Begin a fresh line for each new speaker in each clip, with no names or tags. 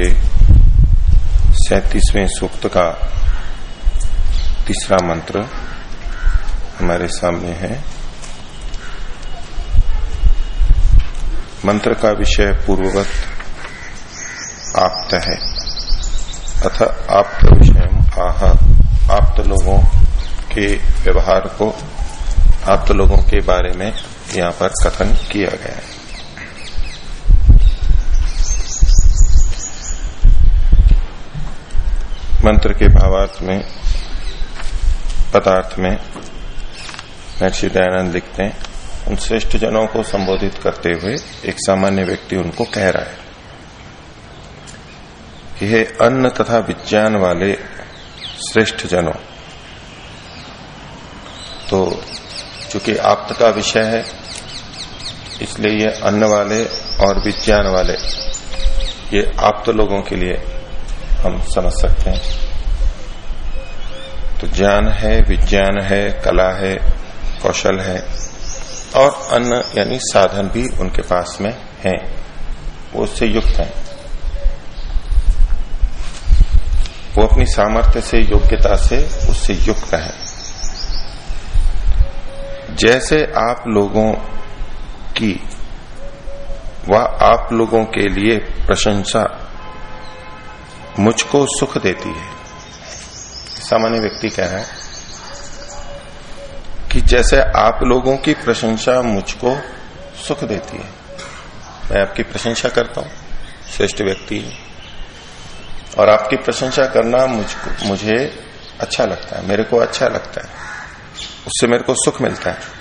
के सैतीसवें सूक्त का तीसरा मंत्र हमारे सामने है। मंत्र का विषय पूर्ववत आप्त है। अथ आप्त विषय आह, आप्त लोगों के व्यवहार को, आप्त लोगों के बारे में यहाँ पर कथन किया गया है। मंत्र के भावार्थ में, पदार्थ में, महर्षि दयानंद लिखते हैं, उन श्रेष्ठ जनों को संबोधित करते हुए एक सामान्य व्यक्ति उनको कह रहा है कि हे अन्न तथा विज्ञान वाले श्रेष्ठ जनों तो चूँकि आप्त का विषय है, इसलिए ये अन्न वाले और विज्ञान वाले, ये आप्त लोगों के लिए हम समझ सकते हैं। तो ज्ञान है, विज्ञान है, कला है, कौशल है, और अन्न यानी साधन भी उनके पास में है। वो उससे युक्त है। वो अपनी सामर्थ्य से, योग्यता से उससे युक्त है। जैसे आप लोगों की व आप लोगों के लिए प्रशंसा मुझको सुख देती है। सामान्य व्यक्ति कह रहा है कि जैसे आप लोगों की प्रशंसा मुझको सुख देती है, मैं आपकी प्रशंसा करता हूँ, श्रेष्ठ व्यक्ति और आपकी प्रशंसा करना मुझको, मुझे अच्छा लगता है, मेरे को अच्छा लगता है, उससे मेरे को सुख मिलता है।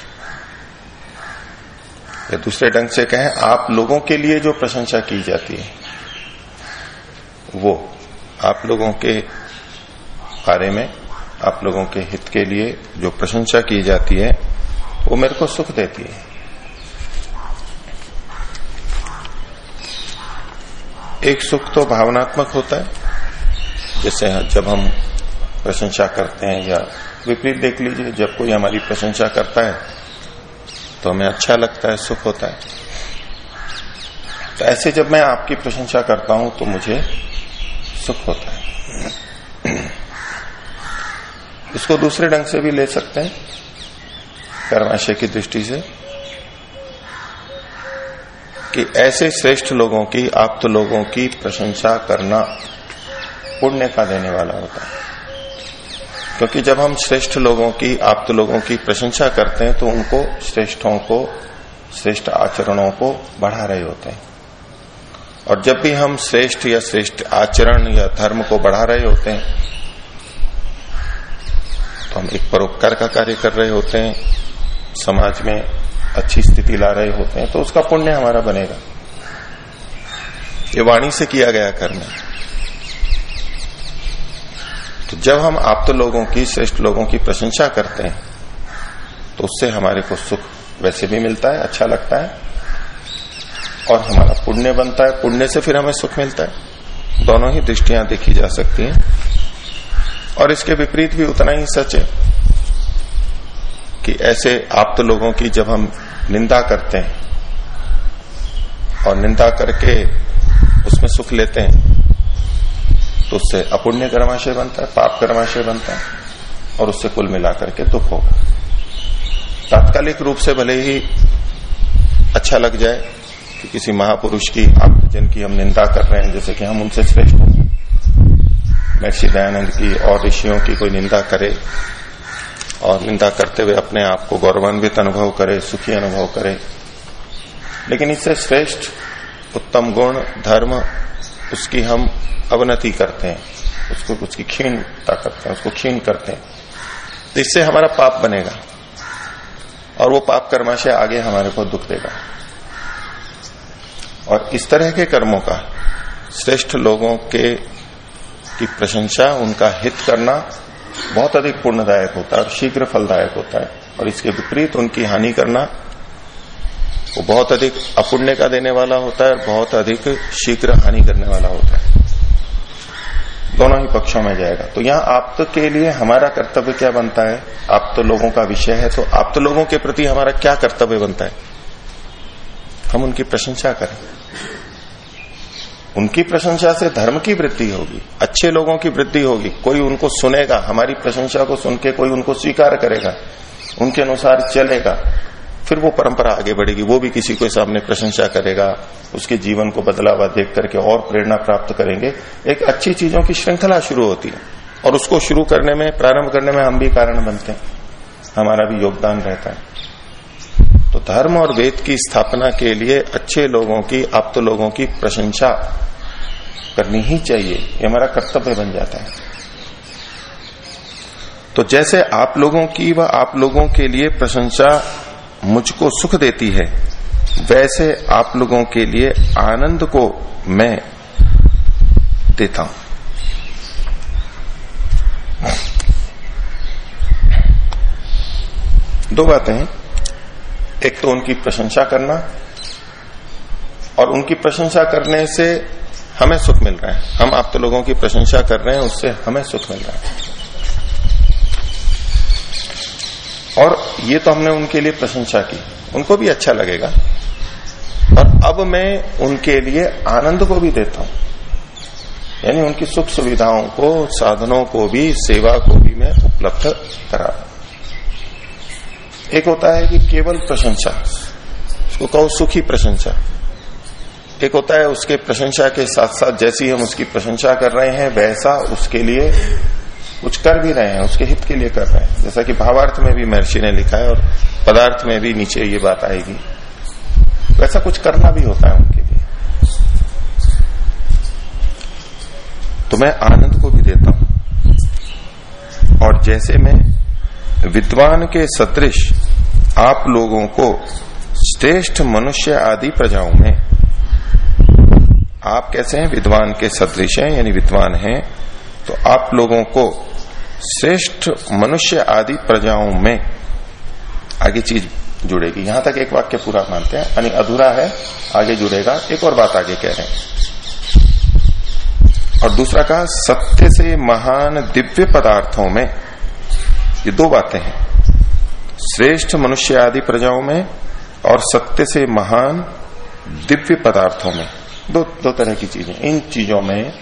या दूसरे ढंग से कहें, आप लोगों के लिए जो प्रशंसा की जाती है, वो आप लोगों के बारे में, आप लोगों के हित के लिए जो प्रशंसा की जाती है, वो मेरे को सुख देती है। एक सुख तो भावनात्मक होता है। जैसे जब हम प्रशंसा करते हैं या विपरीत देख लीजिए, जब कोई हमारी प्रशंसा करता है तो हमें अच्छा लगता है, सुख होता है। तो ऐसे जब मैं आपकी प्रशंसा करता हूँ तो मुझे सुख होता है। इसको दूसरे ढंग से भी ले सकते हैं, कर्माशय की दृष्टि से, कि ऐसे श्रेष्ठ लोगों की, आप्त लोगों की प्रशंसा करना पुण्य का देने वाला होता है। क्योंकि जब हम श्रेष्ठ लोगों की, आप्त लोगों की प्रशंसा करते हैं तो उनको श्रेष्ठों को, श्रेष्ठ आचरणों को बढ़ा रहे होते हैं। और जब भी हम श्रेष्ठ या श्रेष्ठ आचरण या धर्म को बढ़ा रहे होते हैं तो हम एक परोपकार का कार्य कर रहे होते हैं, समाज में अच्छी स्थिति ला रहे होते हैं तो उसका पुण्य हमारा बनेगा। ये वाणी से किया गया कर्म है। तो जब हम आप तो लोगों की, श्रेष्ठ लोगों की प्रशंसा करते हैं तो उससे हमारे को सुख वैसे भी मिलता है अच्छा लगता है और हमारा पुण्य बनता है, पुण्य से फिर हमें सुख मिलता है। दोनों ही दृष्टियाँ देखी जा सकती हैं। और इसके विपरीत भी उतना ही सच है कि ऐसे आप तो लोगों की जब हम निंदा करते हैं और निंदा करके उसमें सुख लेते हैं तो उससे अपुण्य कर्माशय बनता है, पाप कर्माशय बनता है, और उससे कुल मिलाकर के दुख होगा। तात्कालिक रूप से भले ही अच्छा लग जाए कि किसी महापुरुष की आप जिनकी हम निंदा कर रहे हैं, जैसे कि हम उनसे श्रेष्ठ हो। महर्षि दयानंद की और ऋषियों की कोई निंदा करे और निंदा करते हुए अपने आप को गौरवान्वित अनुभव करे, सुखी अनुभव करे। लेकिन इससे श्रेष्ठ उत्तम गुण, धर्म, उसकी हम अवनति करते हैं। उसको, उसकी क्षीणता करते हैं, उसको क्षीण करते हैं। तो इससे हमारा पाप बनेगा और वो पाप कर्माशय आगे हमारे को दुख देगा। और इस तरह के कर्मों का श्रेष्ठ लोगों के की प्रशंसा, उनका हित करना बहुत अधिक पूर्णदायक होता है और शीघ्र फलदायक होता है। और इसके विपरीत उनकी हानि करना वो बहुत अधिक अपुण्य का देने वाला होता है और बहुत अधिक शीघ्र हानि करने वाला होता है। दोनों ही पक्षों में जाएगा। तो यहाँ आप तो के लिए हमारा कर्तव्य क्या बनता है? आप तो लोगों का विषय है तो आप तो लोगों के प्रति हमारा क्या कर्तव्य बनता है? हम उनकी प्रशंसा करें। उनकी प्रशंसा से धर्म की वृद्धि होगी, अच्छे लोगों की वृद्धि होगी। कोई उनको सुनेगा, हमारी प्रशंसा को सुन के कोई उनको स्वीकार करेगा, उनके अनुसार चलेगा, फिर वो परंपरा आगे बढ़ेगी, वो भी किसी को सामने प्रशंसा करेगा, उसके जीवन को बदलावा देख करके और प्रेरणा प्राप्त करेंगे। एक अच्छी चीज़ों की श्रृंखला शुरू होती है, और उसको शुरू करने में, प्रारंभ करने में हम भी कारण बनते हैं। हमारा भी योगदान रहता है। तो धर्म और वेद की स्थापना के लिए अच्छे लोगों की, आप तो लोगों की प्रशंसा करनी ही चाहिए। ये हमारा कर्तव्य बन जाता है। तो जैसे आप लोगों की व आप लोगों के लिए प्रशंसा मुझको सुख देती है, वैसे आप लोगों के लिए आनंद को मैं देता हूँ। दो बातें हैं। एक तो उनकी प्रशंसा करना और उनकी प्रशंसा करने से हमें सुख मिल रहा है। हम आप तो लोगों की प्रशंसा कर रहे हैं, उससे हमें सुख मिल रहा है। और ये तो हमने उनके लिए प्रशंसा की। उनको भी अच्छा लगेगा। और अब मैं उनके लिए आनंद को भी देता हूँ। यानी उनकी सुख सुविधाओं को, साधनों को भी, सेवा को भी मैं उपलब्ध करा एक होता है कि केवल प्रशंसा, उसको कहो सुखी प्रशंसा। एक होता है उसके प्रशंसा के साथ साथ जैसी हम उसकी प्रशंसा कर रहे हैं, वैसा उसके लिए कुछ कर भी रहे हैं, उसके हित के लिए कर रहे हैं। जैसा कि भावार्थ में भी महर्षि ने लिखा है और पदार्थ में भी नीचे ये बात आएगी। वैसा कुछ करना भी होता है उनके लिए। तो मैं आनंद को भी देता हूँ। और जैसे मैं विद्वान के सदृश आप लोगों को श्रेष्ठ मनुष्य आदि प्रजाओं में। आप कैसे हैं? विद्वान के सदृश हैं, यानी विद्वान हैं। तो आप लोगों को श्रेष्ठ मनुष्य आदि प्रजाओं में आगे चीज़ जुड़ेगी। यहाँ तक एक वाक्य पूरा मानते हैं, यानी अधूरा है, आगे जुड़ेगा। एक और बात आगे कह रहे हैं। और दूसरा कहा, सत्य से महान दिव्य पदार्थों में ये दो बातें हैं। श्रेष्ठ मनुष्य आदि प्रजाओं में और सत्य से महान दिव्य पदार्थों में। दो दो तरह की चीज़ें। इन चीज़ों में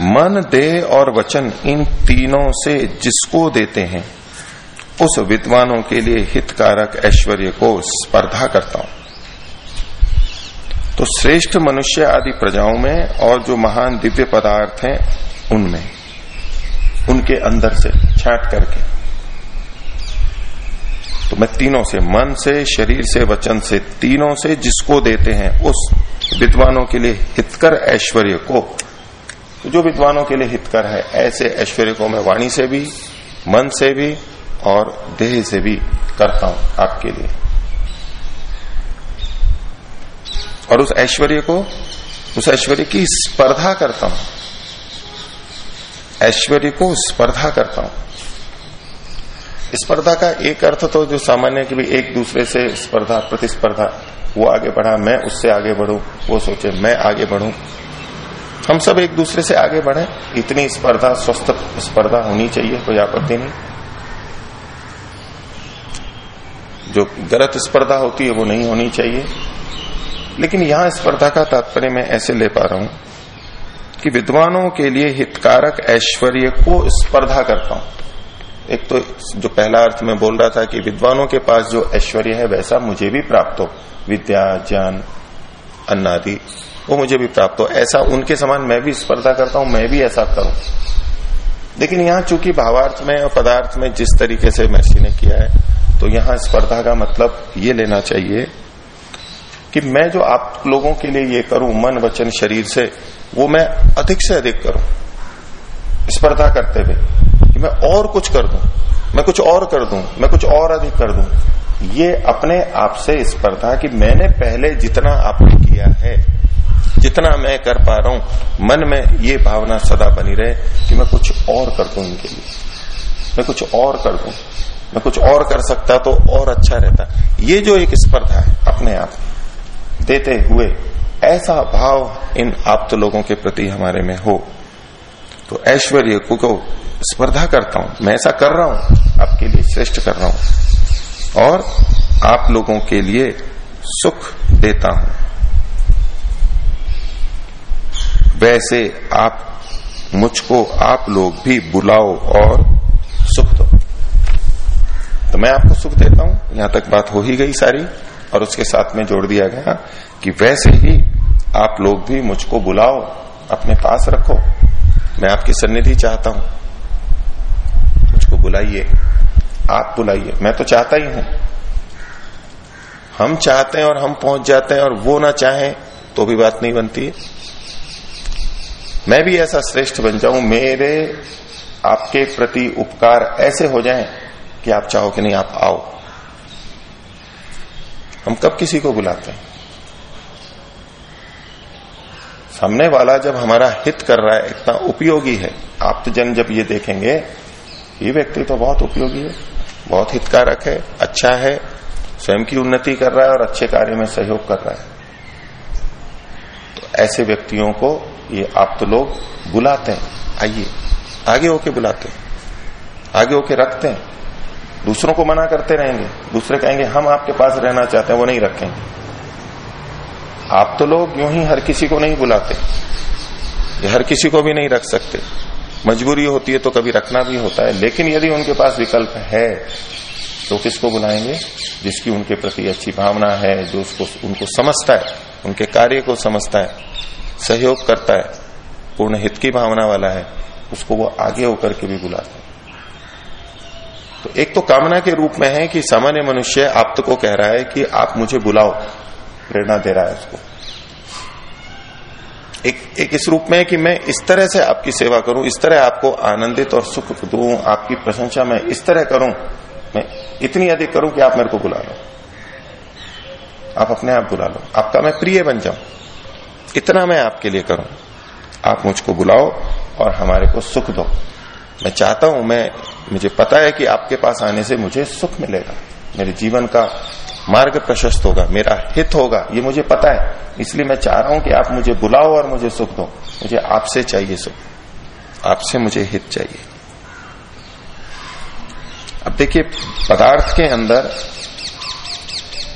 मन, देह और वचन इन तीनों से जिसको देते हैं, उस विद्वानों के लिए हितकारक ऐश्वर्य को स्पर्धा करता हूँ। तो श्रेष्ठ मनुष्य आदि प्रजाओं में और जो महान दिव्य पदार्थ हैं, उनमें उनके अंदर से छाट करके। तो मैं तीनों से, मन से, शरीर से, वचन से, तीनों से जिसको देते हैं, उस विद्वानों के लिए हितकर ऐश्वर्य को। तो जो विद्वानों के लिए हितकर है, ऐसे ऐश्वर्य को मैं वाणी से भी, मन से भी और देह से भी करता हूँ आपके लिए। और उस ऐश्वर्य को, उस ऐश्वर्य की स्पर्धा करता हूँ। ऐश्वर्य को स्पर्धा करता हूँ। स्पर्धा का एक अर्थ तो जो सामान्य कि भी एक दूसरे से स्पर्धा, प्रतिस्पर्धा, वो आगे बढ़ा, मैं उससे आगे बढ़ू, वो सोचे, मैं आगे बढ़ू। हम सब एक दूसरे से आगे बढ़े, इतनी स्पर्धा, स्वस्थ स्पर्धा होनी चाहिए, कोई आपत्ति नहीं। जो गलत स्पर्धा होती है, वो नहीं होनी चाहिए। लेकिन यहाँ स्पर्धा का तात्पर्य मैं ऐसे ले पा रहा हूँ कि विद्वानों के लिए हितकारक ऐश्वर्य को स्पर्धा करता हूँ। एक तो जो पहला अर्थ में बोल रहा था कि विद्वानों के पास जो ऐश्वर्य है, वैसा मुझे भी प्राप्त हो। विद्या, ज्ञान, अन्नादि, वो मुझे भी प्राप्त हो। ऐसा उनके समान मैं भी स्पर्धा करता हूँ, मैं भी ऐसा करूँ। लेकिन यहाँ चूँकि भावार्थ में और पदार्थ में जिस तरीके से महर्षि ने किया है तो यहाँ स्पर्धा का मतलब ये लेना चाहिए कि मैं जो आप लोगों के लिए ये करूँ, मन, वचन, शरीर से वो मैं अधिक से अधिक करूँ। स्पर्धा करते हुए कि मैं और कुछ कर दूँ, मैं कुछ और कर दूँ, मैं कुछ और अधिक कर दूँ। ये अपने आप से स्पर्धा कि मैंने पहले जितना आपने किया है, जितना मैं कर पा रहा हूँ, मन में ये भावना सदा बनी रहे कि मैं कुछ और कर दूँ इनके लिए। मैं कुछ और कर दूँ, मैं कुछ और कर सकता तो और अच्छा रहता। ये जो एक स्पर्धा है अपने आप देते हुए ऐसा भाव इन आप्त लोगों के प्रति हमारे में हो तो ऐश्वर्य को स्पर्धा करता हूँ। मैं ऐसा कर रहा हूँ, आपके लिए श्रेष्ठ कर रहा हूँ। और आप लोगों के लिए सुख देता हूँ। वैसे आप, मुझको आप लोग भी बुलाओ और सुख दो। तो मैं आपको सुख देता हूँ। यहाँ तक बात हो ही गई सारी, और उसके साथ में जोड़ दिया गया कि वैसे ही आप लोग भी मुझको बुलाओ, अपने पास रखो। मैं आपकी सन्निधि चाहता हूँ। मुझको बुलाइए। आप बुलाइए। मैं तो चाहता ही हूँ। हम चाहते हैं और हम पहुँच जाते हैं और वो ना चाहें तो भी बात नहीं बनती है। मैं भी ऐसा श्रेष्ठ बन जाऊँ। मेरे आपके प्रति उपकार ऐसे हो जाएँ कि आप चाहो कि नहीं, आप आओ। हम कब किसी को बुलाते हैं? सामने वाला जब हमारा हित कर रहा है, इतना उपयोगी है। आप तो जन जब ये देखेंगे, ये व्यक्ति तो बहुत उपयोगी है, बहुत हितकारक है अच्छा है, स्वयं की उन्नति कर रहा है और अच्छे कार्य में सहयोग कर रहा है। तो ऐसे व्यक्तियों को ये आप तो लोग बुलाते हैं। आइए, आगे होके बुलाते हैं, आगे होके रखते हैं। दूसरों को मना करते रहेंगे, दूसरे कहेंगे, हम आपके पास रहना चाहते हैं, वो नहीं रखेंगे। आप तो लोग यूँ ही हर किसी को नहीं बुलाते। ये हर किसी को भी नहीं रख सकते। मजबूरी होती है तो कभी रखना भी होता है, लेकिन यदि उनके पास विकल्प है तो किसको बुलाएँगे? जिसकी उनके प्रति अच्छी भावना है, जो उसको, उनको समझता है, उनके कार्य को समझता है, सहयोग करता है, पूर्ण हित की भावना वाला है, उसको वो आगे होकर के भी बुलाते हैं। तो एक तो कामना के रूप में है कि सामान्य मनुष्य आप तो को कह रहा है कि आप मुझे बुलाओ। प्रेरणा दे रहा है उसको। एक एक इस रूप में है कि मैं इस तरह से आपकी सेवा करूँ, इस तरह आपको आनंदित और सुख दूँ, आपकी प्रशंसा मैं इस तरह करूँ, मैं इतनी अधिक करूँ कि आप मेरे को बुला लो। आप अपने आप बुला लो। आपका मैं प्रिय बन जाऊँ। इतना मैं आपके लिए करूँ। आप मुझको बुलाओ और हमारे को सुख दो। मैं चाहता हूँ, मैं, मुझे पता है कि आपके पास आने से मुझे सुख मिलेगा। मेरे जीवन का मार्ग प्रशस्त होगा, मेरा हित होगा, ये मुझे पता है। इसलिए मैं चाह रहा हूँ कि आप मुझे बुलाओ और मुझे सुख दो। मुझे आपसे चाहिए सुख। आपसे मुझे हित चाहिए। अब देखिए, पदार्थ के अंदर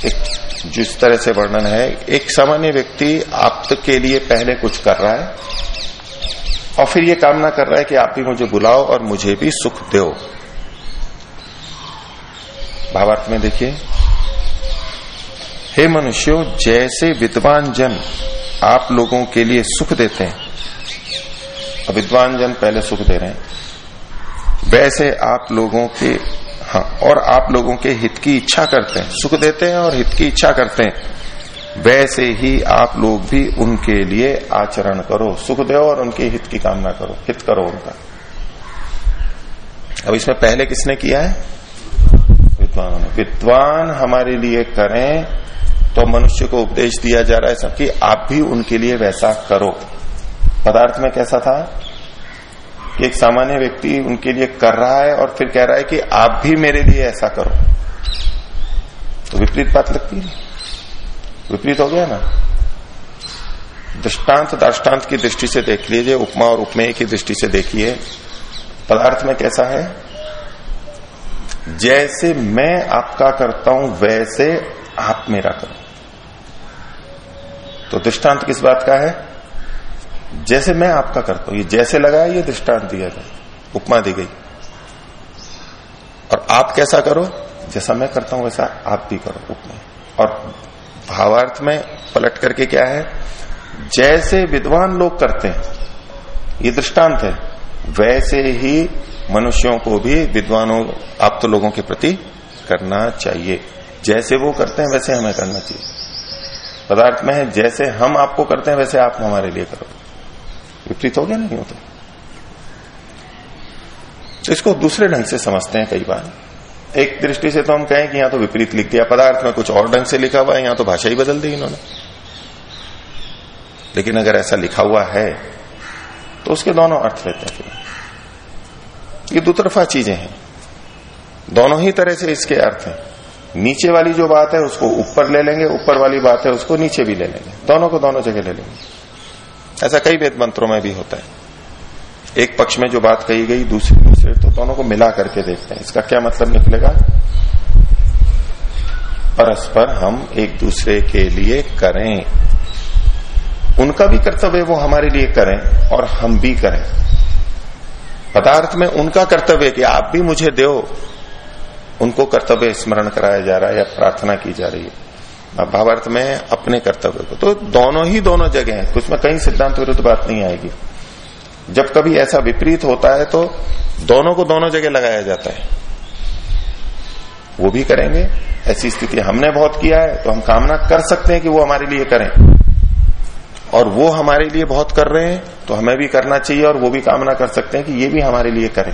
एक जिस तरह से वर्णन है, एक सामान्य व्यक्ति आप के लिए पहले कुछ कर रहा है, और फिर ये कामना कर रहा है कि आप भी मुझे बुलाओ और मुझे भी सुख दो। भावार्थ में देखिए हे मनुष्यों, जैसे विद्वान जन आप लोगों के लिए सुख देते हैं विद्वान जन पहले सुख दे रहे हैं, वैसे आप लोगों के हाँ और आप लोगों के हित की इच्छा करते हैं, सुख देते हैं और हित की इच्छा करते हैं, वैसे ही आप लोग भी उनके लिए आचरण करो, सुख दो और उनके हित की कामना करो, हित करो उनका। अब इसमें पहले किसने किया है? विद्वानों। ने विद्वान हमारे लिए करें तो मनुष्य को उपदेश दिया जा रहा है सबकी, आप भी उनके लिए वैसा करो। पदार्थ में कैसा था? कि एक सामान्य व्यक्ति उनके लिए कर रहा है और फिर कह रहा है कि आप भी मेरे लिए ऐसा करो। तो विपरीत बात लगती है। विपरीत हो गया ना? दृष्टांत दाष्टान्त की दृष्टि से देख लीजिए, उपमा और उपमेय की दृष्टि से देखिए। पदार्थ में कैसा है? जैसे मैं आपका करता हूँ, वैसे आप मेरा करो। तो दृष्टांत किस बात का है? जैसे मैं आपका करता हूँ, ये जैसे लगाया, ये दृष्टांत दिया गया, उपमा दी गई। और आप कैसा करो? जैसा मैं करता हूँ, वैसा आप भी करो उपमा। और भावार्थ में पलट करके क्या है? जैसे विद्वान लोग करते हैं, ये दृष्टांत है, वैसे ही मनुष्यों को भी विद्वानों, आप तो लोगों के प्रति करना चाहिए। जैसे वो करते हैं, वैसे हमें करना चाहिए। पदार्थ में है, जैसे हम आपको करते हैं, वैसे आप हमारे लिए करो। विपरीत हो गया, नहीं होता। तो इसको दूसरे ढंग से समझते हैं कई बार। एक दृष्टि से तो हम कहें कि यहाँ तो विपरीत लिख दिया पदार्थ में, कुछ और ढंग से लिखा हुआ है, यहाँ तो भाषा ही बदल दी इन्होंने। लेकिन अगर ऐसा लिखा हुआ है तो उसके दोनों अर्थ लेते हैं। फिर ये दो चीज़ें हैं। दोनों ही तरह से इसके अर्थ हैं। नीचे वाली जो बात है, उसको ऊपर ले लेंगे, ऊपर वाली बात है, उसको नीचे भी ले लेंगे। दोनों को दोनों जगह ले लेंगे। ऐसा कई वेद मंत्रों में भी होता है। एक पक्ष में जो बात कही गई, दूसरी दूसरे तो दोनों को मिला करके देखते हैं। इसका क्या मतलब निकलेगा? परस्पर हम एक दूसरे के लिए करें। उनका भी कर्तव्य वो हमारे लिए करें, और हम भी करें। पदार्थ में उनका कर्तव्य कि आप भी मुझे दो। उनको कर्तव्य स्मरण कराया जा रहा है या प्रार्थना की जा रही है। भावार्थ में अपने कर्तव्य को। तो दोनों ही दोनों जगह हैं। कुछ में कहीं सिद्धांत विरुद्ध बात नहीं आएगी। जब कभी ऐसा विपरीत होता है तो दोनों को दोनों जगह लगाया जाता है। वो भी करेंगे। ऐसी स्थिति हमने बहुत किया है तो हम कामना कर सकते हैं कि वो हमारे लिए करें। और वो हमारे लिए बहुत कर रहे हैं तो हमें भी करना चाहिए और वो भी कामना कर सकते हैं कि ये भी हमारे लिए करें।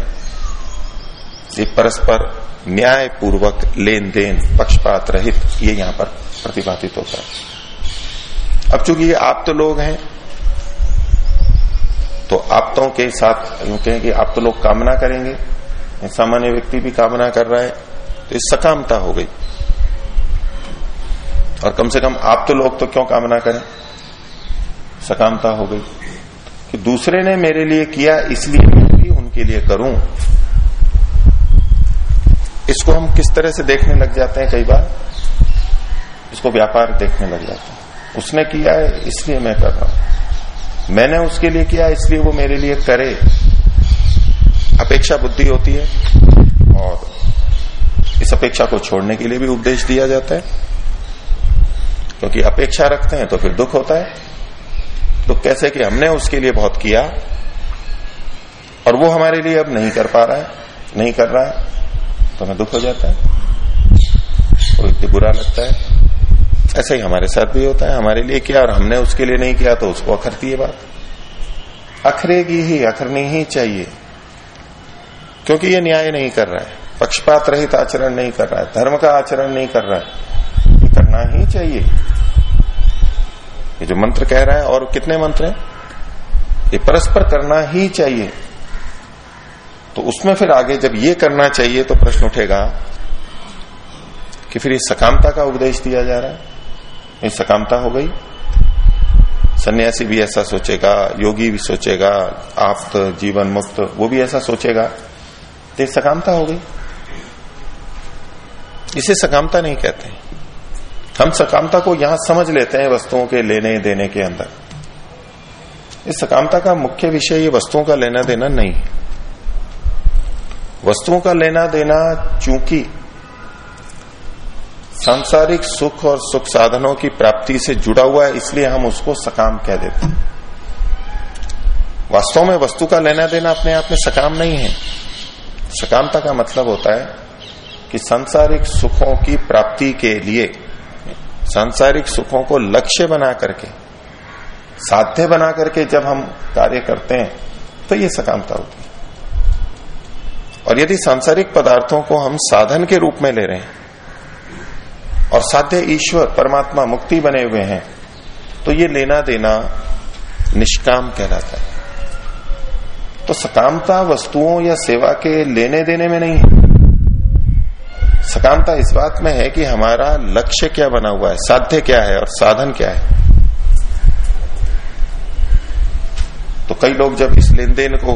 ये परस्पर न्याय पूर्वक लेन देन पक्षपात रहित, ये यहाँ पर प्रतिपादित होता है। अब चूँकि ये आप तो लोग हैं तो आपतों के साथ यूँ कहें कि आप तो लोग कामना करेंगे सामान्य व्यक्ति भी कामना कर रहा है तो इस सकामता हो गई। और कम से कम आप तो लोग तो क्यों कामना करें? सकामता हो गई कि दूसरे ने मेरे लिए किया, इसलिए मैं भी उनके लिए करूँ। इसको हम किस तरह से देखने लग जाते हैं कई बार? इसको व्यापार देखने लग जाते हैं। उसने किया है, इसलिए मैं कर रहा हूँ। मैंने उसके लिए किया इसलिए वो मेरे लिए करे। अपेक्षा बुद्धि होती है और इस अपेक्षा को छोड़ने के लिए भी उपदेश दिया जाता है। क्योंकि अपेक्षा रखते हैं तो फिर दुख होता है। तो कैसे कि हमने उसके लिए बहुत किया और वो हमारे लिए अब नहीं कर पा रहा है, नहीं कर रहा है। तो हमें दुख हो जाता है? और इतनी बुरा लगता है? ऐसा ही हमारे साथ भी होता है, हमारे लिए किया और हमने उसके लिए नहीं किया तो उसको अखरती है बात। अखरेगी ही, अखरनी ही चाहिए। क्योंकि ये न्याय नहीं कर रहा है। पक्षपात रहित आचरण नहीं कर रहा है। धर्म का आचरण नहीं कर रहा है। ये करना ही चाहिए। ये जो मंत्र कह रहा है, और कितने मंत्र हैं? ये परस्पर करना ही चाहिए। तो उसमें फिर आगे जब ये करना चाहिए तो प्रश्न उठेगा कि फिर इस सकामता का उपदेश दिया जा रहा है। ये सकामता हो गई। सन्यासी भी ऐसा सोचेगा, योगी भी सोचेगा आप जीवन मुक्त, वो भी ऐसा सोचेगा। तो सकामता हो गई। इसे सकामता नहीं कहते हम सकामता को यहाँ समझ लेते हैं वस्तुओं के लेने देने के अंदर। इस सकामता का मुख्य विषय ये वस्तुओं का लेना देना नहीं वस्तुओं का लेना देना चूँकि सांसारिक सुख और सुख साधनों की प्राप्ति से जुड़ा हुआ है, इसलिए हम उसको सकाम कह देते हैं। वास्तव में वस्तु का लेना देना अपने आप में सकाम नहीं है। सकामता का मतलब होता है कि सांसारिक सुखों की प्राप्ति के लिए, सांसारिक सुखों को लक्ष्य बना करके, साध्य बना करके जब हम कार्य करते हैं तो ये सकामता होती है। और यदि सांसारिक पदार्थों को हम साधन के रूप में ले रहे हैं, और साध्य ईश्वर, परमात्मा मुक्ति बने हुए हैं तो ये लेना देना निष्काम कहलाता है। तो सकामता वस्तुओं या सेवा के लेने देने में नहीं है। सकामता इस बात में है कि हमारा लक्ष्य क्या बना हुआ है, साध्य क्या है और साधन क्या है। तो कई लोग जब इस लेन देन को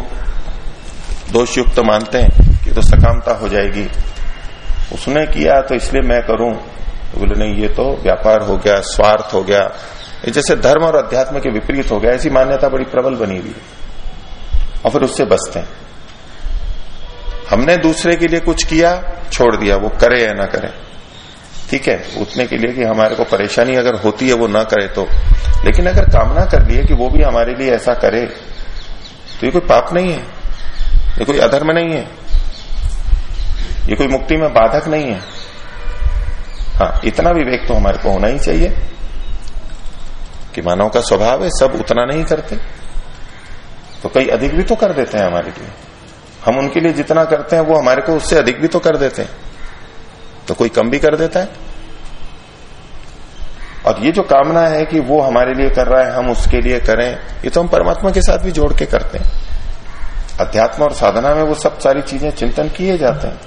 दोषयुक्त मानते हैं कि तो सकामता हो जाएगी। उसने किया तो इसलिए मैं करूँ। तो बोले, नहीं, ये तो व्यापार हो गया, स्वार्थ हो गया। जैसे धर्म और अध्यात्म के विपरीत हो गया, ऐसी मान्यता बड़ी प्रबल बनी हुई और फिर उससे बचते हैं। हमने दूसरे के लिए कुछ किया, छोड़ दिया, वो करे या ना करे। ठीक है, उतने के लिए कि हमारे को परेशानी अगर होती है, वो ना करे तो। लेकिन अगर कामना कर लिए कि वो भी हमारे लिए ऐसा करे तो ये कोई पाप नहीं है। ये कोई अधर्म नहीं है। ये कोई मुक्ति में बाधक नहीं है। हाँ इतना विवेक तो हमारे को होना ही चाहिए कि मानव का स्वभाव है, सब उतना नहीं करते। तो कई अधिक भी तो कर देते हैं हमारे लिए। हम उनके लिए जितना करते हैं, वो हमारे को उससे अधिक भी तो कर देते हैं। तो कोई कम भी कर देता है। और ये जो कामना है कि वो हमारे लिए कर रहा है, हम उसके लिए करें, ये तो हम परमात्मा के साथ भी जोड़ के करते हैं। अध्यात्म और साधना में वो सब सारी चीज़ें चिंतन किए जाते हैं।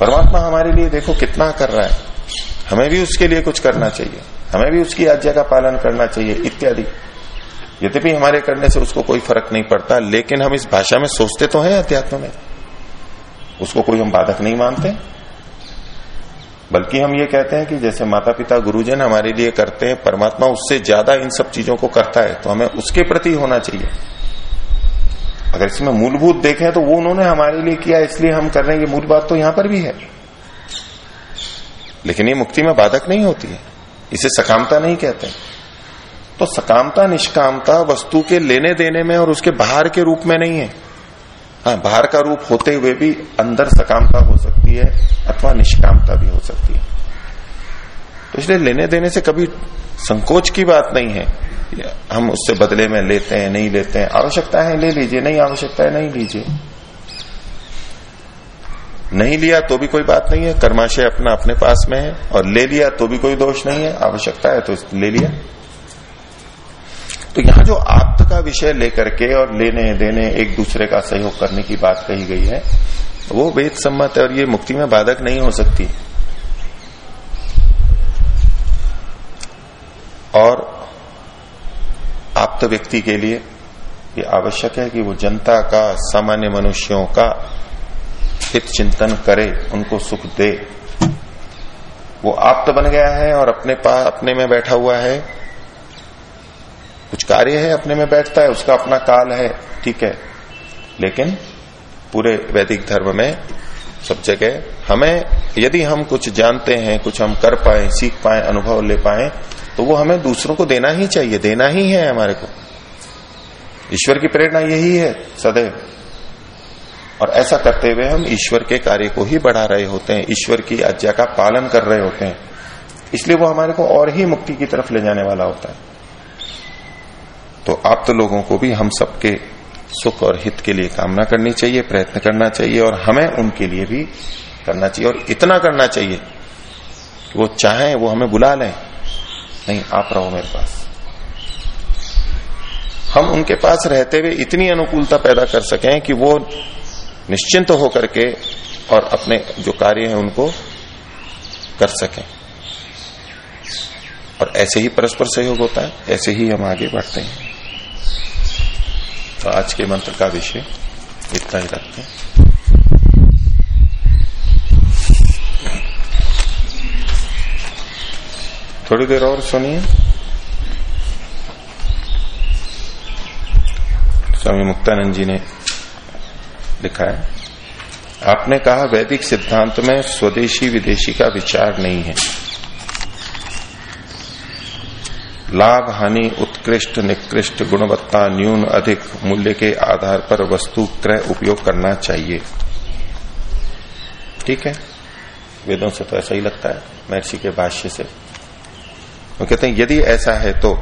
परमात्मा हमारे लिए देखो कितना कर रहा है। हमें भी उसके लिए कुछ करना चाहिए। हमें भी उसकी आज्ञा का पालन करना चाहिए, इत्यादि। यद्यपि हमारे करने से उसको कोई फ़र्क नहीं पड़ता, लेकिन हम इस भाषा में सोचते तो हैं अध्यात्म में। उसको कोई हम बाधक नहीं मानते। बल्कि हम ये कहते हैं कि जैसे माता पिता गुरुजन हमारे लिए करते हैं, परमात्मा उससे ज़्यादा इन सब चीज़ों को करता है तो हमें उसके प्रति होना चाहिए। अगर इसमें मूलभूत देखें तो वो उन्होंने हमारे लिए किया, इसलिए हम कर रहे हैं, ये मूल बात तो यहाँ पर भी है। लेकिन ये मुक्ति में बाधक नहीं होती है। इसे सकामता नहीं कहते तो सकामता, निष्कामता वस्तु के लेने देने में और उसके बाहर के रूप में नहीं है। हाँ बाहर का रूप होते हुए भी अंदर सकामता हो सकती है अथवा निष्कामता भी हो सकती है। तो इसलिए लेने देने से कभी संकोच की बात नहीं है। हम उससे बदले में लेते हैं, नहीं लेते हैं। आवश्यकता है, ले लीजिए। नहीं आवश्यकता है, नहीं लीजिए। नहीं लिया तो भी कोई बात नहीं है। कर्माशय अपना अपने पास में है और ले लिया तो भी कोई दोष नहीं है। आवश्यकता है तो ले लिया। तो यहाँ जो आप्त का विषय लेकर के और लेने देने एक दूसरे का सहयोग करने की बात कही गई है, वो वेद सम्मत है और ये मुक्ति में बाधक नहीं हो सकती। और आप्त व्यक्ति के लिए ये आवश्यक है कि वो जनता का, सामान्य मनुष्यों का हित चिंतन करे, उनको सुख दे। वो आप्त बन गया है और अपने पास अपने में बैठा हुआ है। कुछ कार्य है, अपने में बैठता है, उसका अपना काल है, ठीक है। लेकिन पूरे वैदिक धर्म में सब जगह हमें, यदि हम कुछ जानते हैं, कुछ हम कर पाए, सीख पाए, अनुभव ले पाए तो वो हमें दूसरों को देना ही चाहिए, देना ही है हमारे को। ईश्वर की प्रेरणा यही है, सदैव। और ऐसा करते हुए हम ईश्वर के कार्य को ही बढ़ा रहे होते हैं, ईश्वर की आज्ञा का पालन कर रहे होते हैं। इसलिए वो हमारे को और ही मुक्ति की तरफ़ ले जाने वाला होता है। तो आप तो लोगों को भी हम सबके सुख और हित के लिए कामना करनी चाहिए, प्रयत्न करना चाहिए और हमें उनके लिए भी करना चाहिए। और इतना करना चाहिए कि वो चाहें, वो हमें बुला लें। नहीं, आप रहो मेरे पास। हम उनके पास रहते हुए इतनी अनुकूलता पैदा कर सकें कि वो निश्चिंत होकर के और अपने जो कार्य है उनको कर सकें। और ऐसे ही परस्पर सहयोग होता है, ऐसे ही हम आगे बढ़ते हैं। तो आज के मंत्र का विषय इतना ही रखते हैं। थोड़ी देर और सुनिए। स्वामी मुक्तानंद जी ने लिखा है, आपने कहा वैदिक सिद्धांत में स्वदेशी विदेशी का विचार नहीं है। लाभ, हानि, उत्कृष्ट, निकृष्ट, गुणवत्ता, न्यून, अधिक मूल्य के आधार पर वस्तु क्रय उपयोग करना चाहिए। ठीक है? वेदों से तो ऐसा ही लगता है, महर्षि के भाष्य से। वो कहते हैं, यदि ऐसा है तो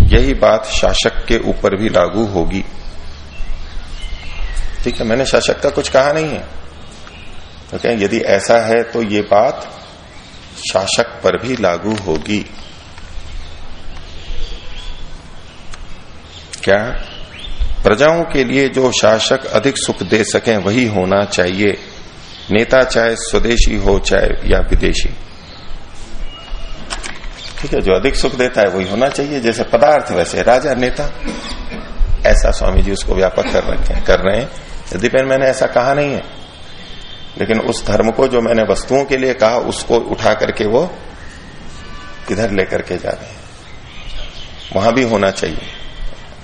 यही बात शासक के ऊपर भी लागू होगी। ठीक है, मैंने शासक का कुछ कहा नहीं है। तो कहें, यदि ऐसा है तो ये बात शासक पर भी लागू होगी। क्या? प्रजाओं के लिए जो शासक अधिक सुख दे सके, वही होना चाहिए। नेता चाहे स्वदेशी हो, चाहे या विदेशी। ठीक है जो अधिक सुख देता है वही होना चाहिए। जैसे पदार्थ वैसे राजा नेता। ऐसा स्वामी जी उसको व्यापक कर रखे कर रहे हैं। यदि मैंने ऐसा कहा नहीं है। लेकिन उस धर्म को जो मैंने वस्तुओं के लिए कहा उसको उठा करके वो किधर लेकर के जा रहे हैं? वहाँ भी होना चाहिए।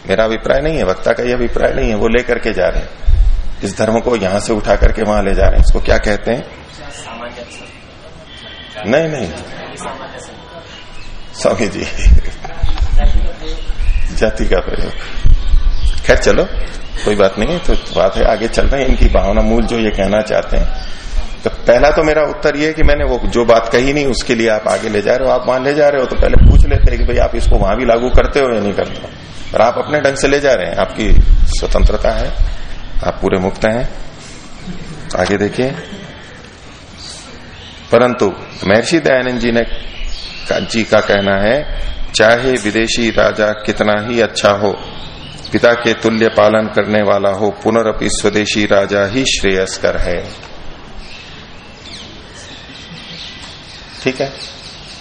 मेरा अभिप्राय नहीं है वक्ता का यह अभिप्राय नहीं है वो लेकर के जा रहे हैं। इस धर्म को यहाँ से उठा करके वहाँ ले जा रहे हैं। इसको क्या कहते हैं? नहीं नहीं। स्वामी जी। जाति का प्रयोग खैर चलो, कोई बात नहीं तो बात है, आगे चल रहे हैं, इनकी भावना मूल जो ये कहना चाहते हैं। तो पहला तो मेरा उत्तर ये है कि मैंने वो जो बात कही नहीं, उसके लिए आप आगे ले जा रहे हो, आप वहाँ ले जा रहे हो तो पहले पूछ लेते हैं कि भाई आप इसको वहाँ भी लागू करते हो या नहीं करते हो। पर आप अपने ढंग से ले जा रहे हैं, आपकी स्वतंत्रता है, आप पूरे मुक्त हैं। आगे देखिए। परंतु महर्षि दयानंद जी ने जी का कहना है, चाहे विदेशी राजा कितना ही अच्छा हो, पिता के तुल्य पालन करने वाला हो, पुनरअपि स्वदेशी राजा ही श्रेयस्कर है। ठीक है?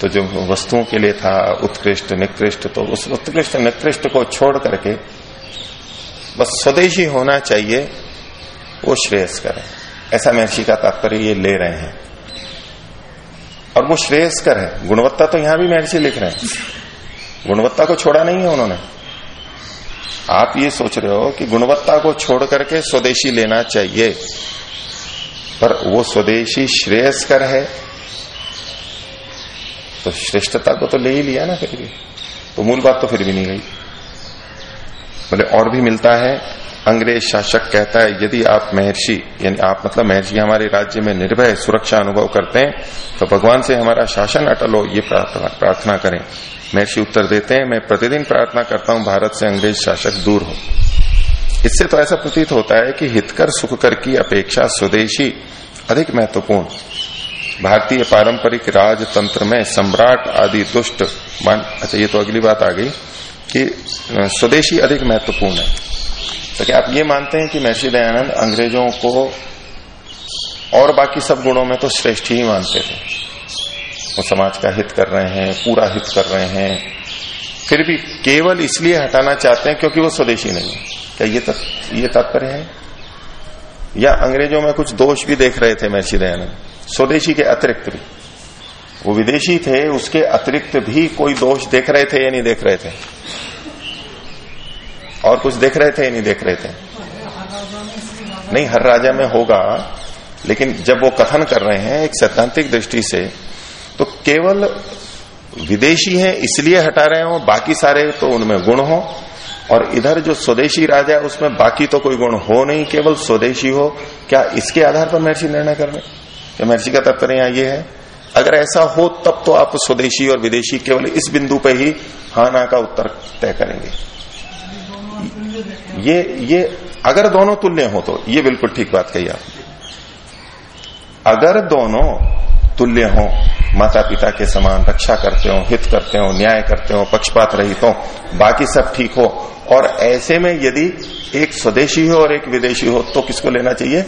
तो जो वस्तुओं के लिए था, उत्कृष्ट, निकृष्ट तो उस उत्कृष्ट, निकृष्ट को छोड़ करके बस स्वदेशी होना चाहिए, वो श्रेयस्कर है। ऐसा महर्षि का तात्पर्य ये ले रहे हैं। और वो श्रेयस्कर है। गुणवत्ता तो यहाँ भी महर्षि लिख रहे हैं। गुणवत्ता को छोड़ा नहीं है उन्होंने। आप ये सोच रहे हो कि गुणवत्ता को छोड़ करके स्वदेशी लेना चाहिए। पर वो स्वदेशी श्रेयस्कर है। तो श्रेष्ठता को तो ले ही लिया ना फिर भी। तो मूल बात तो फिर भी नहीं गई बोले और भी मिलता है अंग्रेज़ शासक कहता है, यदि आप महर्षि, यानी आप मतलब महर्षि हमारे राज्य में निर्भय सुरक्षा अनुभव करते हैं तो भगवान से हमारा शासन अटल हो ये प्रार्थना करें। महर्षि उत्तर देते हैं, मैं प्रतिदिन प्रार्थना करता हूँ, भारत से अंग्रेज़ शासक दूर हो। इससे तो ऐसा प्रतीत होता है कि हितकर, सुखकर की अपेक्षा स्वदेशी अधिक महत्वपूर्ण। भारतीय पारंपरिक राजतंत्र में सम्राट आदि दुष्ट अच्छा ये तो अगली बात आ गई कि स्वदेशी अधिक महत्वपूर्ण है। तो क्या आप ये मानते हैं कि महर्षि दयानंद अंग्रेज़ों को और बाकी सब गुणों में तो श्रेष्ठ ही मानते थे? वो समाज का हित कर रहे हैं पूरा हित कर रहे हैं। फिर भी केवल इसलिए हटाना चाहते हैं क्योंकि वो स्वदेशी नहीं है। क्या ये तत, ये तात्पर्य है? या अंग्रेज़ों में कुछ दोष भी देख रहे थे महर्षि दयानंद? स्वदेशी के अतिरिक्त भी। वो विदेशी थे उसके अतिरिक्त भी कोई दोष देख रहे थे या नहीं देख रहे थे? और कुछ देख रहे थे या नहीं देख रहे थे? नहीं, हर राजा में होगा, लेकिन जब वो कथन कर रहे हैं एक सैद्धांतिक दृष्टि से तो केवल विदेशी हैं, इसलिए हटा रहे हो, बाकी सारे तो उनमें गुण हो, और इधर जो स्वदेशी राजा है, उसमें बाकी तो कोई गुण हो नहीं, केवल स्वदेशी हो। क्या इसके आधार पर महर्षि निर्णय कर रहे? क्या महर्षि का तात्पर्य यहाँ ये है? अगर ऐसा हो, तब तो आप स्वदेशी और विदेशी केवल इस बिंदु पर ही हाना का उत्तर तय करेंगे। ये ये, अगर दोनों तुल्य हो तो ये बिल्कुल ठीक बात कही आप। अगर दोनों तुल्य हो माता पिता के समान रक्षा करते हो, हित करते हो, न्याय करते हो, पक्षपात रहित हो, बाकी सब ठीक हो, और ऐसे में यदि एक स्वदेशी हो और एक विदेशी हो तो किसको लेना चाहिए?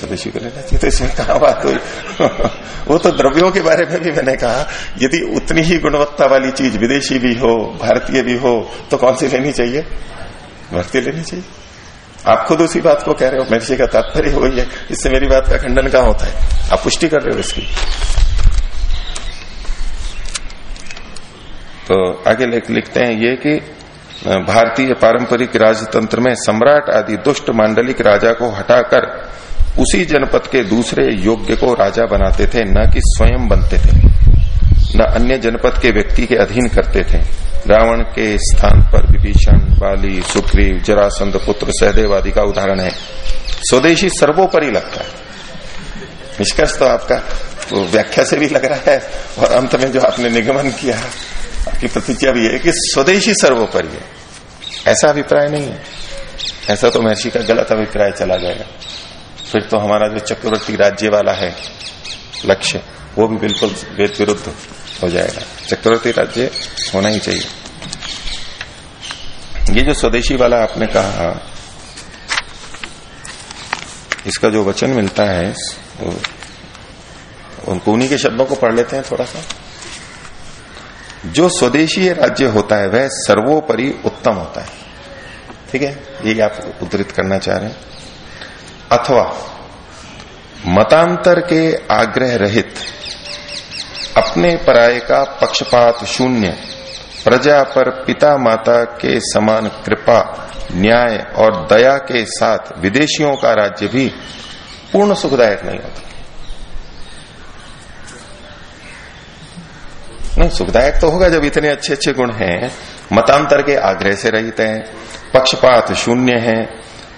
स्वदेशी को लेना चाहिए। तो इसमें कहा बात हुई? वो तो द्रव्यों के बारे में भी मैंने कहा। यदि उतनी ही गुणवत्ता वाली चीज़ विदेशी भी हो, भारतीय भी हो तो कौन सी लेनी चाहिए? भारतीय लेनी चाहिए। आप खुद उसी बात को कह रहे हो महर्षि का तात्पर्य वही है, इससे मेरी बात का खंडन कहा होता है? आप पुष्टि कर रहे हो इसकी। तो आगे लिखते हैं ये कि भारतीय पारंपरिक राजतंत्र में सम्राट आदि दुष्ट मांडलिक राजा को हटाकर उसी जनपद के दूसरे योग्य को राजा बनाते थे, न कि स्वयं बनते थे, न अन्य जनपद के व्यक्ति के अधीन करते थे। रावण के स्थान पर विभीषण, बाली, सुग्रीव, जरासंध, पुत्र सहदेव आदि का उदाहरण है। स्वदेशी सर्वोपरि लगता है। निष्कर्ष तो आपका तो व्याख्या से भी लग रहा है और अंत में जो आपने निगमन किया आपकी प्रतिज्ञा भी है कि स्वदेशी सर्वोपरि है। ऐसा अभिप्राय नहीं है। ऐसा तो महर्षि का गलत अभिप्राय चला जाएगा। फिर तो हमारा जो चक्रवर्ती राज्य वाला है, लक्ष्य, वो भी बिल्कुल वेद विरुद्ध हो जाएगा। चक्रवर्ती राज्य होना ही चाहिए। ये जो स्वदेशी वाला आपने कहा, इसका जो वचन मिलता है उनको उन्हीं के शब्दों को पढ़ लेते हैं थोड़ा सा जो स्वदेशी राज्य होता है, वह सर्वोपरि उत्तम होता है। ठीक है? ये आप उद्धृत करना चाह रहे हैं। अथवा, मतांतर के आग्रह रहित अपने पराय का पक्षपात शून्य, प्रजा पर पिता माता के समान कृपा, न्याय और दया के साथ विदेशियों का राज्य भी पूर्ण सुखदायक नहीं होता। नहीं, सुखदायक तो होगा जब इतने अच्छे अच्छे गुण हैं, मतांतर के आग्रह से रहित हैं, पक्षपात शून्य है,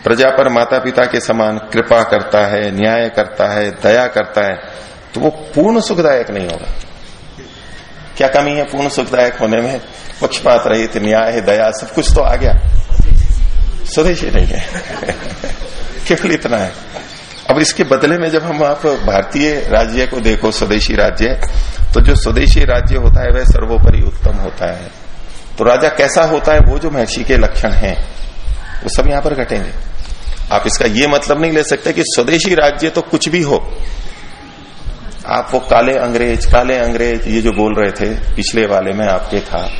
प्रजा पर माता पिता के समान कृपा करता है, न्याय करता है, दया करता है तो वो पूर्ण सुखदायक नहीं होगा। क्या कमी है? पूर्ण सुखदायक होने में पक्षपात रहित, न्याय, दया, सब कुछ तो आ गया। स्वदेशी नहीं है। केवल इतना है। अब इसके बदले में जब हम आप भारतीय राज्य को देखो, स्वदेशी राज्य तो जो स्वदेशी राज्य होता है, वह सर्वोपरि उत्तम होता है। तो राजा कैसा होता है, वो जो महर्षि के लक्षण हैं, वो सब यहाँ पर घटेंगे। आप इसका ये मतलब नहीं ले सकते कि स्वदेशी राज्य तो कुछ भी हो आप वो काले अंग्रेज़ काले अंग्रेज़, ये जो बोल रहे थे, पिछले वाले में आपके था।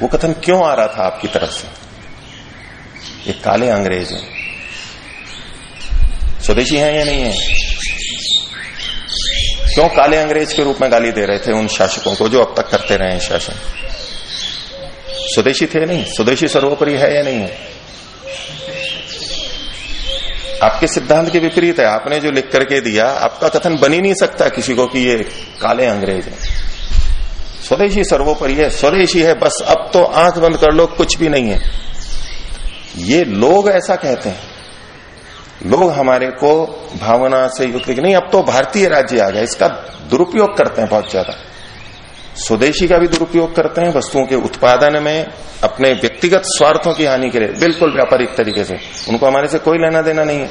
वो कथन क्यों आ रहा था आपकी तरफ़ से? ये काले अंग्रेज़ हैं। स्वदेशी हैं या नहीं है? क्यों काले अंग्रेज़ के रूप में गाली दे रहे थे उन शासकों को जो अब तक करते रहे शासन? स्वदेशी थे नहीं? स्वदेशी सर्वोपरि है या नहीं है? आपके सिद्धांत के विपरीत है। आपने जो लिख करके दिया, आपका कथन बन ही नहीं सकता किसी को कि ये काले अंग्रेज़ है। स्वदेशी सर्वोपरि है, स्वदेशी है, बस अब तो आँख बंद कर लो, कुछ भी नहीं है। ये लोग ऐसा कहते हैं। लोग हमारे को भावना से युक्त नहीं, अब तो भारतीय राज्य आ गया, इसका दुरुपयोग करते हैं बहुत ज़्यादा। स्वदेशी का भी दुरुपयोग करते हैं, वस्तुओं के उत्पादन में अपने व्यक्तिगत स्वार्थों की हानि के लिए, बिल्कुल व्यापारिक तरीके से। उनको हमारे से कोई लेना देना नहीं है।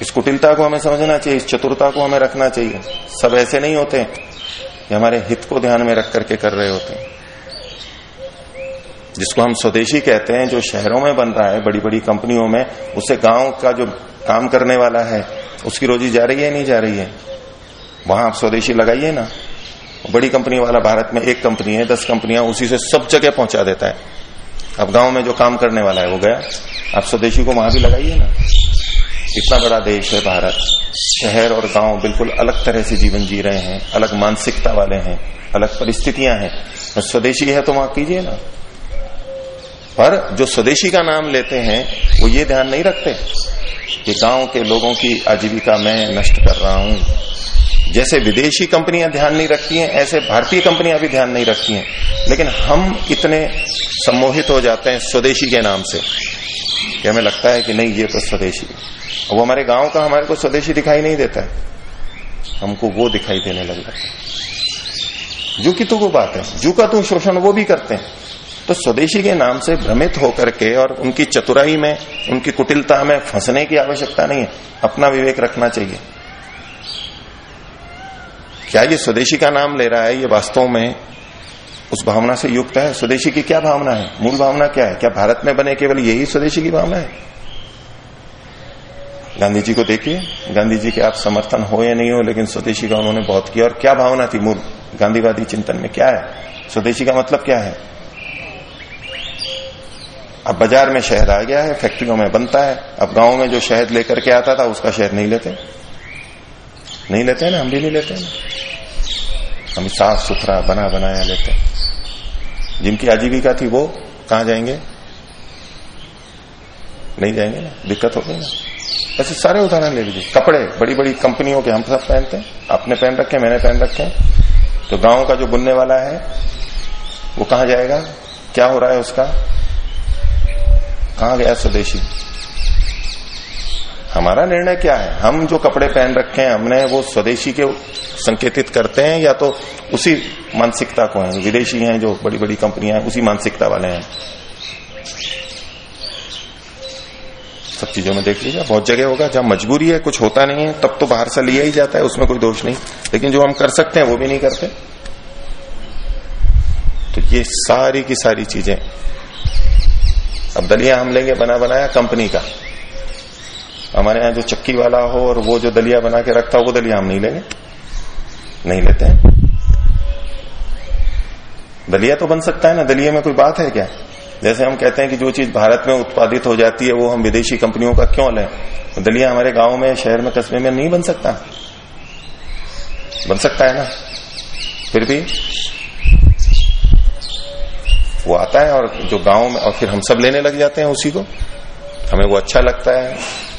इस कुटिलता को हमें समझना चाहिए, इस चतुरता को हमें रखना चाहिए। सब ऐसे नहीं होते ये हमारे हित को ध्यान में रख करके कर रहे होते। हैं जिसको हम स्वदेशी कहते हैं, जो शहरों में बन रहा है बड़ी बड़ी कंपनियों में उससे गाँव का जो काम करने वाला है, उसकी रोजी जा रही है, नहीं जा रही है? वहाँ आप स्वदेशी लगाइए ना। बड़ी कंपनी वाला भारत में एक कंपनी है, दस कंपनियाँ उसी से सब जगह पहुँचा देता है। अब गाँव में जो काम करने वाला है, वो गया। आप स्वदेशी को वहाँ भी लगाइए ना। इतना बड़ा देश है भारत। शहर और गाँव बिल्कुल अलग तरह से जीवन जी रहे हैं, अलग मानसिकता वाले हैं, अलग परिस्थितियाँ हैं। तो स्वदेशी है तो वहाँ कीजिए ना। पर जो स्वदेशी का नाम लेते हैं, वो ये ध्यान नहीं रखते कि गाँव के लोगों की आजीविका मैं नष्ट कर रहा हूँ। जैसे विदेशी कंपनियाँ ध्यान नहीं रखती हैं, ऐसे भारतीय कंपनियाँ भी ध्यान नहीं रखती हैं। लेकिन हम इतने सम्मोहित हो जाते हैं स्वदेशी के नाम से कि हमें लगता है कि नहीं, ये तो स्वदेशी। वो हमारे गाँव का हमारे को स्वदेशी दिखाई नहीं देता है। हमको वो दिखाई देने लग जाता है। जू की तू वो बात है, जू का तू शोषण वो भी करते हैं। तो स्वदेशी के नाम से भ्रमित होकर के और उनकी चतुराई में, उनकी कुटिलता में फंसने की आवश्यकता नहीं है। अपना विवेक रखना चाहिए। क्या ये स्वदेशी का नाम ले रहा है ये वास्तव में उस भावना से युक्त है? स्वदेशी की क्या भावना है? मूल भावना क्या है? क्या भारत में बने केवल यही स्वदेशी की भावना है? गांधी जी को देखिए। गांधी जी के आप समर्थन हो या नहीं हो, लेकिन स्वदेशी का उन्होंने बहुत किया। और क्या भावना थी मूल? गांधीवादी चिंतन में क्या है? स्वदेशी का मतलब क्या है? अब बाज़ार में शहद आ गया है, फैक्ट्रियों में बनता है। अब गाँव में जो शहद लेकर के आता था, उसका शहद नहीं लेते। नहीं लेते ना, हम भी नहीं लेते ना हम साफ़ सुथरा, बना बनाया लेते हैं। जिनकी आजीविका थी वो कहा जाएँगे? नहीं जाएँगे ना? दिक्कत होगी ना? ऐसे सारे उदाहरण ले लीजिए। कपड़े बड़ी बड़ी कंपनियों के हम सब पहनते हैं। आपने पहन रखे मैंने पहन रखे हैं। तो गाँव का जो बुनने वाला है, वो कहा जाएगा? क्या हो रहा है उसका? कहा गया स्वदेशी? हमारा निर्णय क्या है? हम जो कपड़े पहन रखे हैं, हमने वो स्वदेशी के संकेतित करते हैं या तो उसी मानसिकता को हैं? विदेशी हैं जो बड़ी बड़ी कंपनियाँ हैं, उसी मानसिकता वाले हैं। सब चीज़ों में देख लीजिए, बहुत जगह होगा, जहाँ मजबूरी है, कुछ होता नहीं है, तब तो बाहर से लिया ही जाता है, उसमें कोई दोष नहीं। लेकिन जो हम कर सकते हैं, वो भी नहीं करते। तो ये सारी की सारी चीज़ें। अब दलिया हम लेंगे बना बनाया कंपनी का। हमारे यहाँ जो चक्की वाला हो और वो जो दलिया बना के रखता हो, वो दलिया हम नहीं लेंगे। नहीं लेते हैं। दलिया तो बन सकता है ना, दलिया में कोई बात है क्या? जैसे हम कहते हैं कि जो चीज़ भारत में उत्पादित हो जाती है, वो हम विदेशी कंपनियों का क्यों लें? तो दलिया हमारे गाँव में, शहर में, कस्बे में नहीं बन सकता। बन सकता है ना? फिर भी वो आता है और जो गाँव में, और फिर हम सब लेने लग जाते हैं उसी को। हमें वो अच्छा लगता है।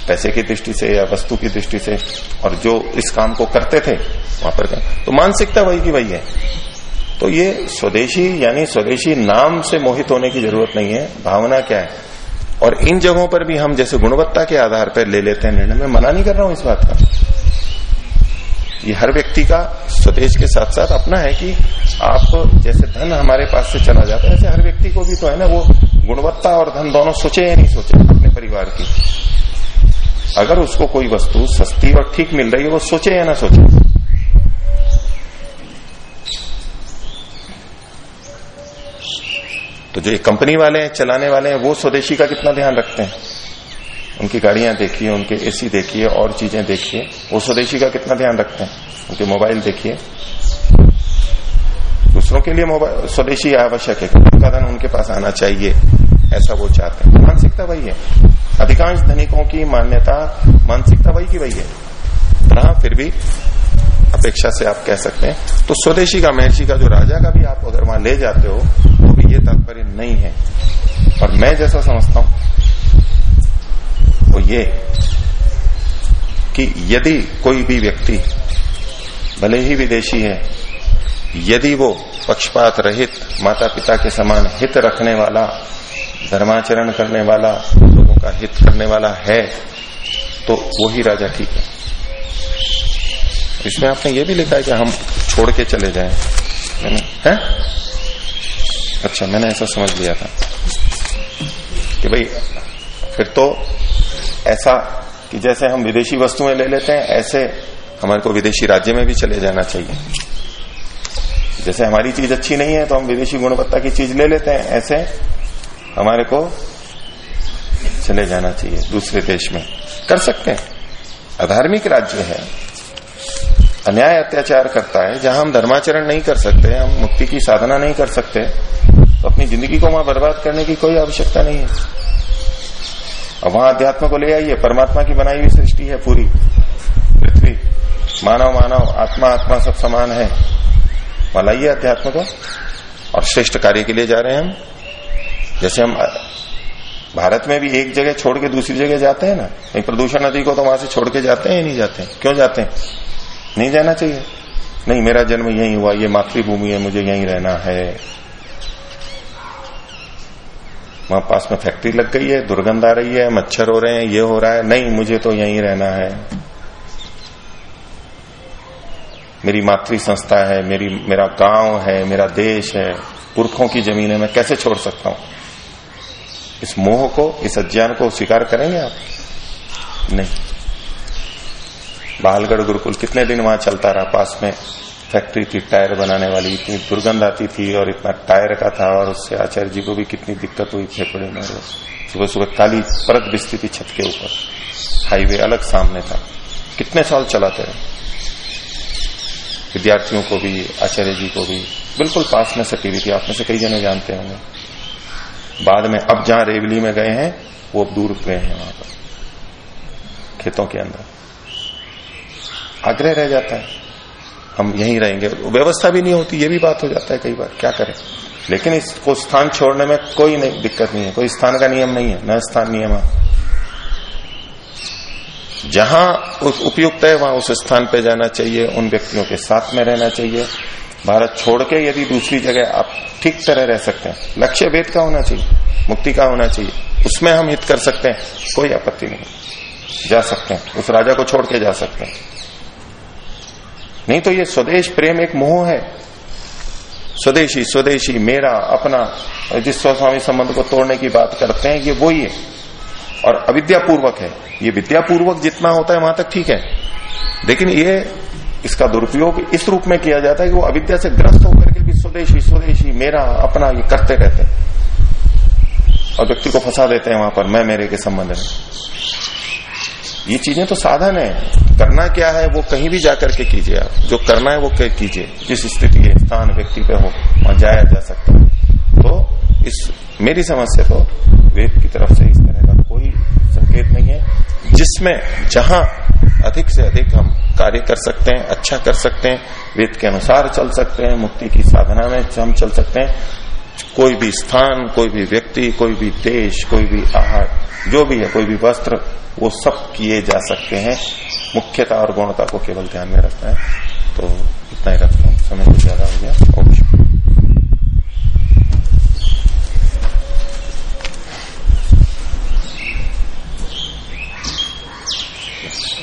पैसे की दृष्टि से या वस्तु की दृष्टि से और जो इस काम को करते थे, वहाँ पर तो मानसिकता वही की वही है। तो ये स्वदेशी, यानी स्वदेशी नाम से मोहित होने की ज़रूरत नहीं है। भावना क्या है? और इन जगहों पर भी हम जैसे गुणवत्ता के आधार पर ले लेते हैं निर्णय। में मना नहीं कर रहा हूँ इस बात का। ये हर व्यक्ति का स्वदेश के साथ साथ अपना है कि आप जैसे धन हमारे पास से चला जाता है, ऐसे हर व्यक्ति को भी तो है ना वो गुणवत्ता और धन दोनों सोचे या नहीं सोचे अपने परिवार की। अगर उसको कोई वस्तु सस्ती और ठीक मिल रही है, वो सोचे या ना सोचे? तो जो एक कंपनी वाले हैं, चलाने वाले हैं, वो स्वदेशी का कितना ध्यान रखते हैं? उनकी गाड़ियाँ देखिए, उनके एसी देखिए, और चीज़ें देखिए, वो स्वदेशी का कितना ध्यान रखते हैं? उनके मोबाइल देखिए। दूसरों के लिए मोबाइल, स्वदेशी आवश्यक है धन उनके पास आना चाहिए। ऐसा वो चाहते हैं। मानसिकता वही है। अधिकांश धनिकों की मान्यता मानसिकता वही की वही है। हाँ फिर भी अपेक्षा से आप कह सकते हैं। तो स्वदेशी का, महर्षि का, जो राजा का भी आप अगर वहाँ ले जाते हो तो भी ये तात्पर्य नहीं है। और मैं जैसा समझता हूँ, वो ये कि यदि कोई भी व्यक्ति, भले ही विदेशी है, यदि वो पक्षपात रहित माता पिता के समान हित रखने वाला धर्माचरण करने वाला, लोगों का हित करने वाला है तो वो ही राजा ठीक है। इसमें आपने ये भी लिखा है कि हम छोड़ के चले जाए है? अच्छा मैंने ऐसा समझ लिया था कि भाई, फिर तो ऐसा कि जैसे हम विदेशी वस्तुएँ ले लेते हैं, ऐसे हमारे को विदेशी राज्य में भी चले जाना चाहिए। जैसे हमारी चीज़ अच्छी नहीं है तो हम विदेशी गुणवत्ता की चीज़ ले लेते हैं, ऐसे हमारे को चले जाना चाहिए, दूसरे देश में। कर सकते हैं। अधार्मिक राज्य है। अन्याय अत्याचार करता है। जहाँ हम धर्माचरण नहीं कर सकते, हम मुक्ति की साधना नहीं कर सकते तो अपनी ज़िंदगी को वहाँ बर्बाद करने की कोई आवश्यकता नहीं है। अब वहाँ अध्यात्म को ले आइए। परमात्मा की बनाई हुई सृष्टि है पूरी। पृथ्वी। मानव मानव। आत्मा आत्मा सब समान है। वहाँ लाइए अध्यात्म को। और श्रेष्ठ कार्य के लिए जा रहे हैं हम। जैसे हम, भारत में भी एक जगह छोड़ के दूसरी जगह जाते हैं ना कहीं प्रदूषण नदी को तो वहाँ से छोड़ के जाते हैं, या नहीं जाते हैं। क्यों जाते हैं? नहीं जाना चाहिए। नहीं, मेरा जन्म यही हुआ, ये मातृभूमि है, मुझे यहीं रहना है। वहाँ पास में फैक्ट्री लग गई है, दुर्गंध आ रही है, मच्छर हो रहे हैं, ये हो रहा है, नहीं, मुझे तो यहीं रहना है। मेरी मातृ संस्था है, मेरी, मेरा गाँव है, मेरा देश है, पुरखों की ज़मीन है, मैं कैसे छोड़ सकता हूँ? इस मोह को, इस अज्ञान को स्वीकार करेंगे आप? नहीं। बालगढ़ गुरुकुल कितने दिन वहाँ चलता रहा? पास में फैक्ट्री थी, टायर बनाने वाली, इतनी दुर्गंध आती थी और इतना टायर का था और उससे आचार्य जी को भी कितनी दिक्कत हुई फेफड़े में सुबह सुबह काली परत बिस्ती थी छत के ऊपर। हाईवे अलग सामने था। कितने साल चलाते रहे विद्यार्थियों को भी, आचार्य जी को भी। बिल्कुल पास में सटी हुई थी। आप में से कई जने जानते होंगे। बाद में अब जहाँ रेवली में गए हैं, वो अब दूर गए हैं वहाँ पर, खेतों के अंदर। आग्रह रह जाता है। हम यहीं रहेंगे। व्यवस्था भी नहीं होती, ये भी बात हो जाता है कई बार, क्या करें? लेकिन इसको स्थान छोड़ने में कोई नहीं, दिक्कत नहीं है। कोई स्थान का नियम नहीं है, न स्थान नियम है। जहाँ उपयुक्त है, वहाँ उस स्थान पे जाना चाहिए, उन व्यक्तियों के साथ में रहना चाहिए। भारत छोड़ के यदि दूसरी जगह आप ठीक तरह रह सकते हैं, लक्ष्य वेद का होना चाहिए, मुक्ति का होना चाहिए, उसमें हम हित कर सकते हैं, कोई आपत्ति नहीं। जा सकते हैं, उस राजा को छोड़ के जा सकते हैं। नहीं तो ये स्वदेश प्रेम एक मोह है। स्वदेशी स्वदेशी, मेरा, अपना, जिस स्वस्वामी संबंध को तोड़ने की बात करते हैं, ये वही है। और अविद्यापूर्वक है। ये विद्यापूर्वक जितना होता है, वहाँ तक ठीक है। लेकिन ये इसका दुरुपयोग इस रूप में किया जाता है कि वो अविद्या से ग्रस्त होकर के भी स्वदेशी स्वदेशी, मेरा अपना ये करते रहते हैं। और व्यक्ति को फंसा देते हैं वहाँ पर, मैं, मेरे के संबंध में। ये चीज़ें तो साधन है। करना क्या है, वो कहीं भी जाकर के कीजिए आप। जो करना है, वो कीजिए। जिस स्थिति के स्थान व्यक्ति पे हो, वहाँ जाया जा सकता है। तो इस, मेरी समझ से तो वेद की तरफ़ से इस तरह का कोई संकेत नहीं है, जिसमें जहाँ अधिक से अधिक हम कार्य कर सकते हैं अच्छा कर सकते हैं, वेद के अनुसार चल सकते हैं, मुक्ति की साधना में हम चल सकते हैं कोई भी स्थान, कोई भी व्यक्ति, कोई भी देश, कोई भी आहार, जो भी है, कोई भी वस्त्र, वो सब किए जा सकते हैं। मुख्यता और गुणता को केवल ध्यान में रखना है। तो इतना ही रखता हूँ। समय कुछ ज़्यादा हो गया।